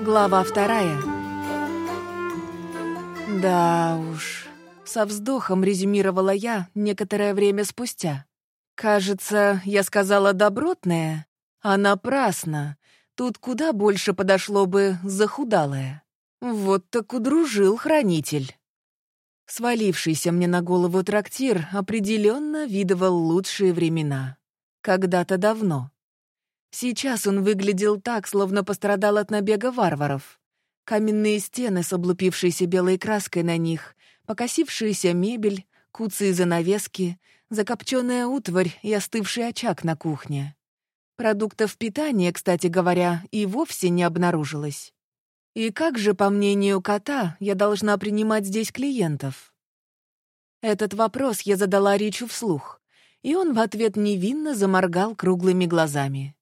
Глава вторая. Да уж, со вздохом резюмировала я некоторое время спустя. Кажется, я сказала добротное, а напрасно. Тут куда больше подошло бы захудалое. Вот так удружил хранитель. Свалившийся мне на голову трактир определенно видывал лучшие времена. Когда-то давно. Сейчас он выглядел так, словно пострадал от набега варваров. Каменные стены с облупившейся белой краской на них, покосившаяся мебель, куцые занавески, закопченная утварь и остывший очаг на кухне. Продуктов питания, кстати говоря, и вовсе не обнаружилось. И как же, по мнению кота, я должна принимать здесь клиентов? Этот вопрос я задала Ричу вслух, и он в ответ невинно заморгал круглыми глазами.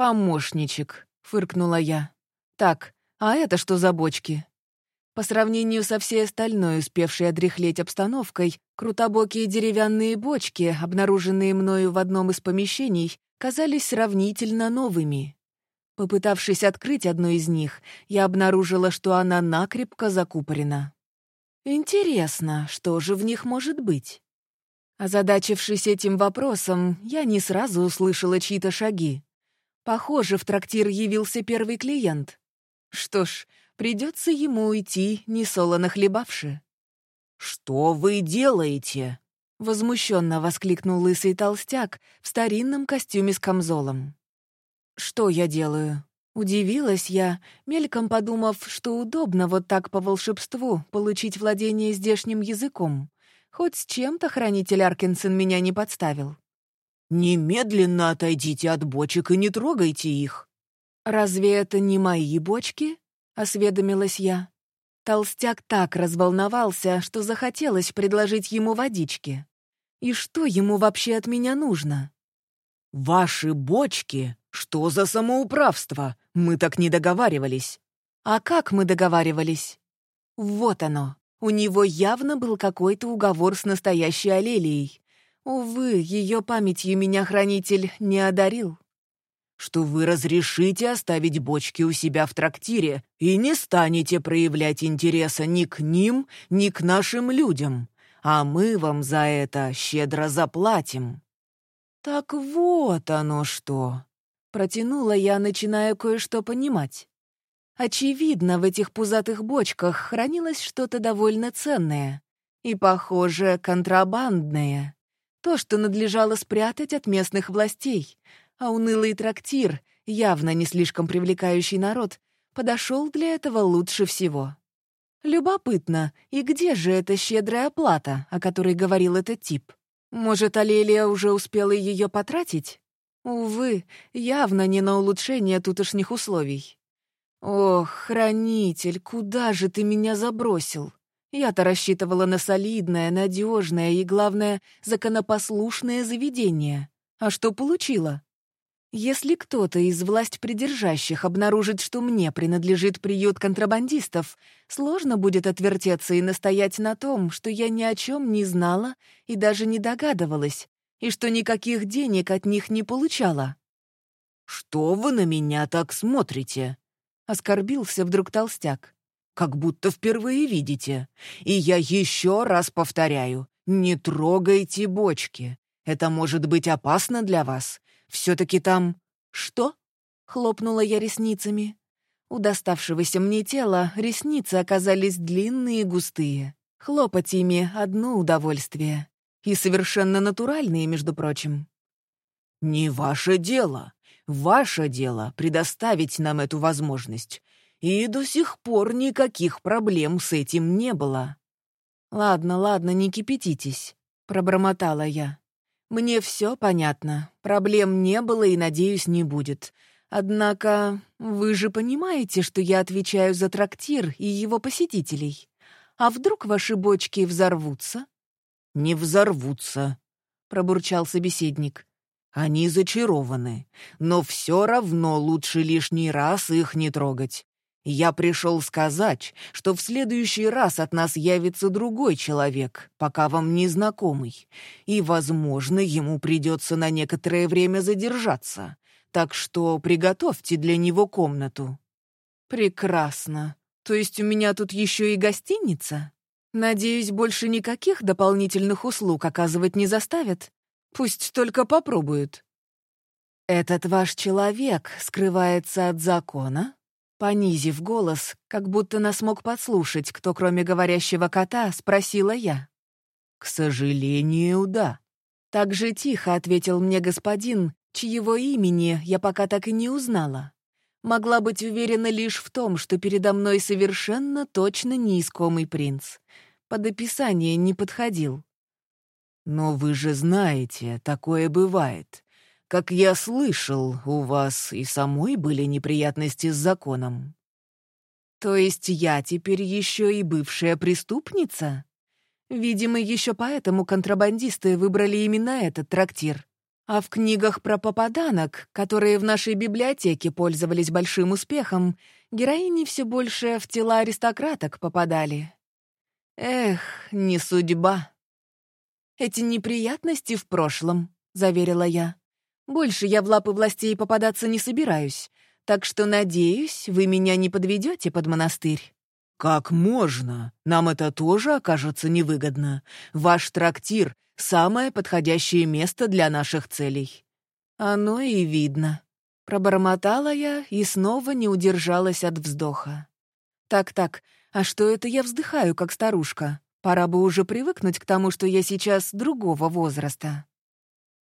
«Помощничек», — фыркнула я. «Так, а это что за бочки?» По сравнению со всей остальной, успевшей одряхлеть обстановкой, крутобокие деревянные бочки, обнаруженные мною в одном из помещений, казались сравнительно новыми. Попытавшись открыть одну из них, я обнаружила, что она накрепко закупорена. Интересно, что же в них может быть? Озадачившись этим вопросом, я не сразу услышала чьи-то шаги. Похоже, в трактир явился первый клиент. Что ж, придется ему уйти, не солоно хлебавши. «Что вы делаете?» — возмущенно воскликнул лысый толстяк в старинном костюме с камзолом. «Что я делаю?» Удивилась я, мельком подумав, что удобно вот так по волшебству получить владение здешним языком. Хоть с чем-то хранитель Аркинсон меня не подставил. «Немедленно отойдите от бочек и не трогайте их». «Разве это не мои бочки?» — осведомилась я. Толстяк так разволновался, что захотелось предложить ему водички. И что ему вообще от меня нужно? «Ваши бочки? Что за самоуправство? Мы так не договаривались». «А как мы договаривались?» «Вот оно. У него явно был какой-то уговор с настоящей Алелией. Увы, ее памятью меня хранитель не одарил. Что вы разрешите оставить бочки у себя в трактире и не станете проявлять интереса ни к ним, ни к нашим людям, а мы вам за это щедро заплатим. Так вот оно что. Протянула я, начиная кое-что понимать. Очевидно, в этих пузатых бочках хранилось что-то довольно ценное и, похоже, контрабандное. То, что надлежало спрятать от местных властей. А унылый трактир, явно не слишком привлекающий народ, подошел для этого лучше всего. Любопытно, и где же эта щедрая оплата, о которой говорил этот тип? Может, Алелия уже успела ее потратить? Увы, явно не на улучшение тутошних условий. Ох, хранитель, куда же ты меня забросил? Я-то рассчитывала на солидное, надежное и, главное, законопослушное заведение. А что получила? Если кто-то из власть придержащих обнаружит, что мне принадлежит приют контрабандистов, сложно будет отвертеться и настоять на том, что я ни о чем не знала и даже не догадывалась, и что никаких денег от них не получала. «Что вы на меня так смотрите?» — оскорбился вдруг толстяк как будто впервые видите. И я еще раз повторяю, не трогайте бочки. Это может быть опасно для вас. Все-таки там... Что? Хлопнула я ресницами. У доставшегося мне тела ресницы оказались длинные и густые. Хлопать ими — одно удовольствие. И совершенно натуральные, между прочим. «Не ваше дело. Ваше дело — предоставить нам эту возможность и до сих пор никаких проблем с этим не было. «Ладно, ладно, не кипятитесь», — пробормотала я. «Мне все понятно, проблем не было и, надеюсь, не будет. Однако вы же понимаете, что я отвечаю за трактир и его посетителей. А вдруг ваши бочки взорвутся?» «Не взорвутся», — пробурчал собеседник. «Они зачарованы, но все равно лучше лишний раз их не трогать. Я пришел сказать, что в следующий раз от нас явится другой человек, пока вам не знакомый, и, возможно, ему придется на некоторое время задержаться, так что приготовьте для него комнату». «Прекрасно. То есть у меня тут еще и гостиница? Надеюсь, больше никаких дополнительных услуг оказывать не заставят? Пусть только попробуют». «Этот ваш человек скрывается от закона?» Понизив голос, как будто нас мог подслушать, кто, кроме говорящего кота, спросила я. «К сожалению, да». Так же тихо ответил мне господин, чьего имени я пока так и не узнала. Могла быть уверена лишь в том, что передо мной совершенно точно неискомый принц. Под описание не подходил. «Но вы же знаете, такое бывает. Как я слышал, у вас и самой были неприятности с законом. То есть я теперь еще и бывшая преступница? Видимо, еще поэтому контрабандисты выбрали именно этот трактир. А в книгах про попаданок, которые в нашей библиотеке пользовались большим успехом, героини все больше в тела аристократок попадали. Эх, не судьба. Эти неприятности в прошлом, — заверила я. Больше я в лапы властей попадаться не собираюсь, так что, надеюсь, вы меня не подведете под монастырь». «Как можно? Нам это тоже окажется невыгодно. Ваш трактир — самое подходящее место для наших целей». «Оно и видно». Пробормотала я и снова не удержалась от вздоха. «Так-так, а что это я вздыхаю, как старушка? Пора бы уже привыкнуть к тому, что я сейчас другого возраста».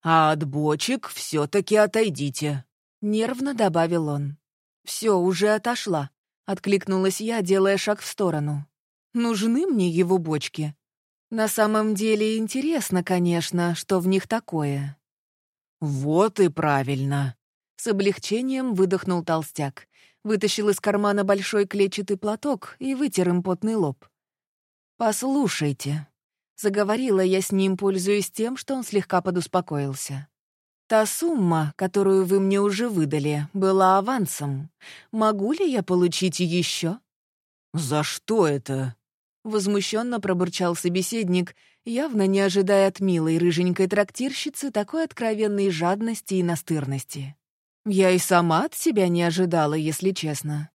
«А от бочек все-таки отойдите», — нервно добавил он. «Все, уже отошла», — откликнулась я, делая шаг в сторону. «Нужны мне его бочки. На самом деле интересно, конечно, что в них такое». «Вот и правильно», — с облегчением выдохнул толстяк, вытащил из кармана большой клетчатый платок и вытер им потный лоб. «Послушайте, Заговорила я с ним, пользуясь тем, что он слегка подуспокоился. «Та сумма, которую вы мне уже выдали, была авансом. Могу ли я получить еще?» «За что это?» Возмущенно пробурчал собеседник, явно не ожидая от милой рыженькой трактирщицы такой откровенной жадности и настырности. Я и сама от себя не ожидала, если честно.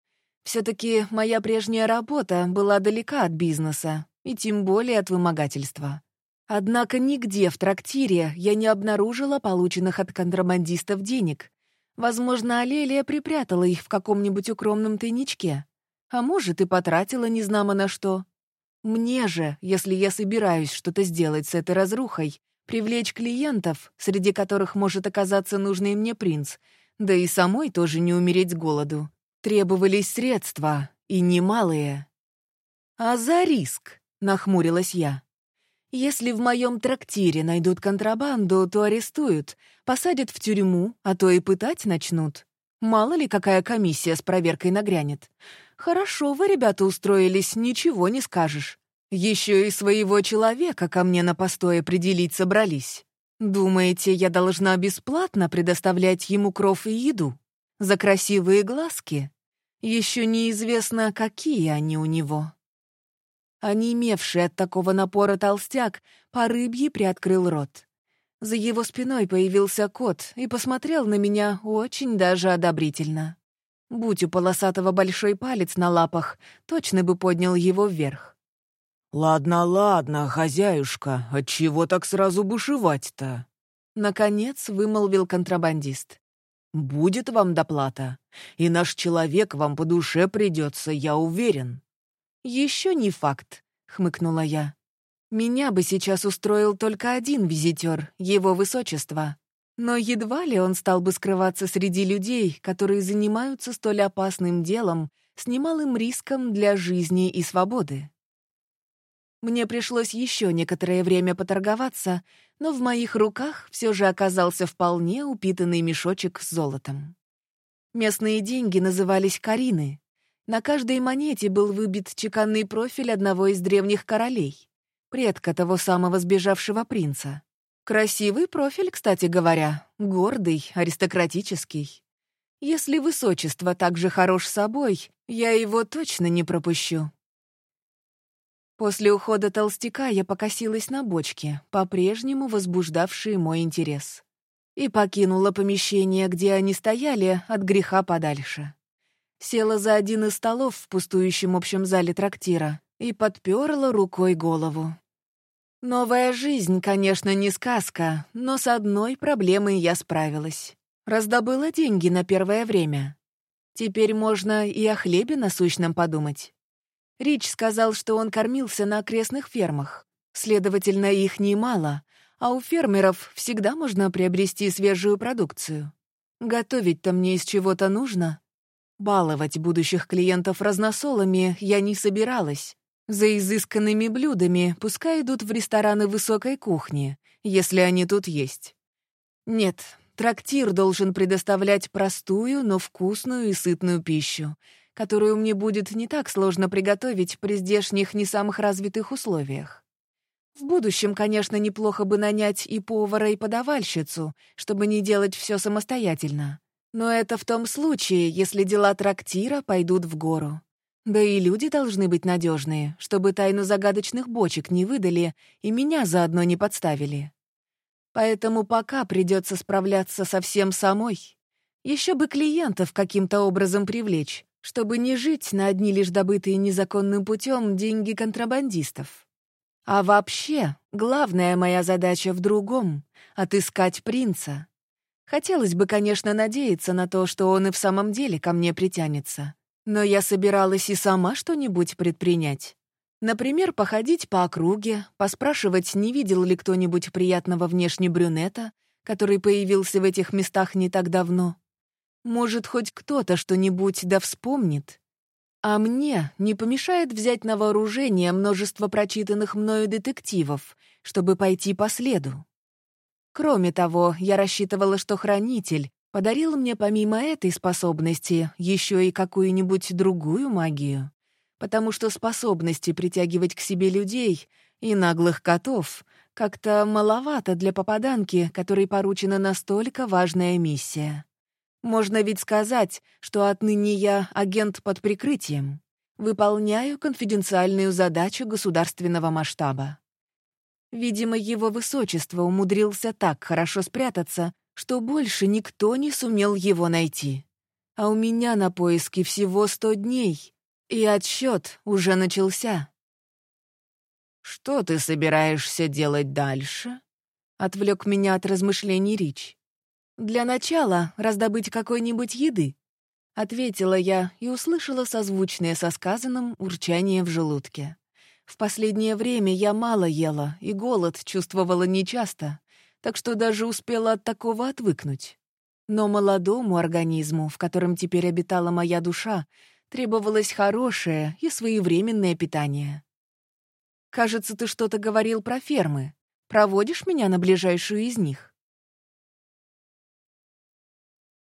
все таки моя прежняя работа была далека от бизнеса, и тем более от вымогательства. Однако нигде в трактире я не обнаружила полученных от контрабандистов денег. Возможно, Алелия припрятала их в каком-нибудь укромном тайничке. А может, и потратила незнамо на что. Мне же, если я собираюсь что-то сделать с этой разрухой, привлечь клиентов, среди которых может оказаться нужный мне принц, да и самой тоже не умереть с голоду, требовались средства, и немалые. А за риск? Нахмурилась я. Если в моем трактире найдут контрабанду, то арестуют, посадят в тюрьму, а то и пытать начнут. Мало ли, какая комиссия с проверкой нагрянет. Хорошо вы, ребята, устроились, ничего не скажешь. Еще и своего человека ко мне на постой определить собрались. Думаете, я должна бесплатно предоставлять ему кров и еду? За красивые глазки? Еще неизвестно, какие они у него. Онемевший от такого напора толстяк по рыбье приоткрыл рот. За его спиной появился кот и посмотрел на меня очень даже одобрительно. Будь у полосатого большой палец на лапах, точно бы поднял его вверх. «Ладно, ладно, хозяюшка, отчего так сразу бушевать-то?» Наконец вымолвил контрабандист. «Будет вам доплата, и наш человек вам по душе придется, я уверен». Еще не факт», — хмыкнула я. «Меня бы сейчас устроил только один визитер, его высочество. Но едва ли он стал бы скрываться среди людей, которые занимаются столь опасным делом с немалым риском для жизни и свободы. Мне пришлось еще некоторое время поторговаться, но в моих руках все же оказался вполне упитанный мешочек с золотом. Местные деньги назывались «карины», на каждой монете был выбит чеканный профиль одного из древних королей, предка того самого сбежавшего принца. Красивый профиль, кстати говоря, гордый, аристократический. Если высочество так же хорош собой, я его точно не пропущу. После ухода толстяка я покосилась на бочки, по-прежнему возбуждавшие мой интерес, и покинула помещение, где они стояли, от греха подальше. Села за один из столов в пустующем общем зале трактира и подперла рукой голову. Новая жизнь, конечно, не сказка, но с одной проблемой я справилась. Раздобыла деньги на первое время. Теперь можно и о хлебе насущном подумать. Рич сказал, что он кормился на окрестных фермах. Следовательно, их немало, а у фермеров всегда можно приобрести свежую продукцию. Готовить-то мне из чего-то нужно. Баловать будущих клиентов разносолами я не собиралась. За изысканными блюдами пускай идут в рестораны высокой кухни, если они тут есть. Нет, трактир должен предоставлять простую, но вкусную и сытную пищу, которую мне будет не так сложно приготовить при здешних не самых развитых условиях. В будущем, конечно, неплохо бы нанять и повара, и подавальщицу, чтобы не делать все самостоятельно. Но это в том случае, если дела трактира пойдут в гору. Да и люди должны быть надежные, чтобы тайну загадочных бочек не выдали и меня заодно не подставили. Поэтому пока придется справляться совсем самой. Еще бы клиентов каким-то образом привлечь, чтобы не жить на одни лишь добытые незаконным путем деньги контрабандистов. А вообще, главная моя задача в другом — отыскать принца. Хотелось бы, конечно, надеяться на то, что он и в самом деле ко мне притянется. Но я собиралась и сама что-нибудь предпринять. Например, походить по округе, поспрашивать, не видел ли кто-нибудь приятного внешне брюнета, который появился в этих местах не так давно. Может, хоть кто-то что-нибудь да вспомнит. А мне не помешает взять на вооружение множество прочитанных мною детективов, чтобы пойти по следу. Кроме того, я рассчитывала, что хранитель подарил мне помимо этой способности еще и какую-нибудь другую магию, потому что способности притягивать к себе людей и наглых котов как-то маловато для попаданки, которой поручена настолько важная миссия. Можно ведь сказать, что отныне я агент под прикрытием. Выполняю конфиденциальную задачу государственного масштаба. Видимо, его высочество умудрился так хорошо спрятаться, что больше никто не сумел его найти. А у меня на поиски всего сто дней, и отсчет уже начался. «Что ты собираешься делать дальше?» — отвлек меня от размышлений Рич. «Для начала раздобыть какой-нибудь еды», — ответила я и услышала созвучное со сказанным урчание в желудке. В последнее время я мало ела, и голод чувствовала нечасто, так что даже успела от такого отвыкнуть. Но молодому организму, в котором теперь обитала моя душа, требовалось хорошее и своевременное питание. «Кажется, ты что-то говорил про фермы. Проводишь меня на ближайшую из них?»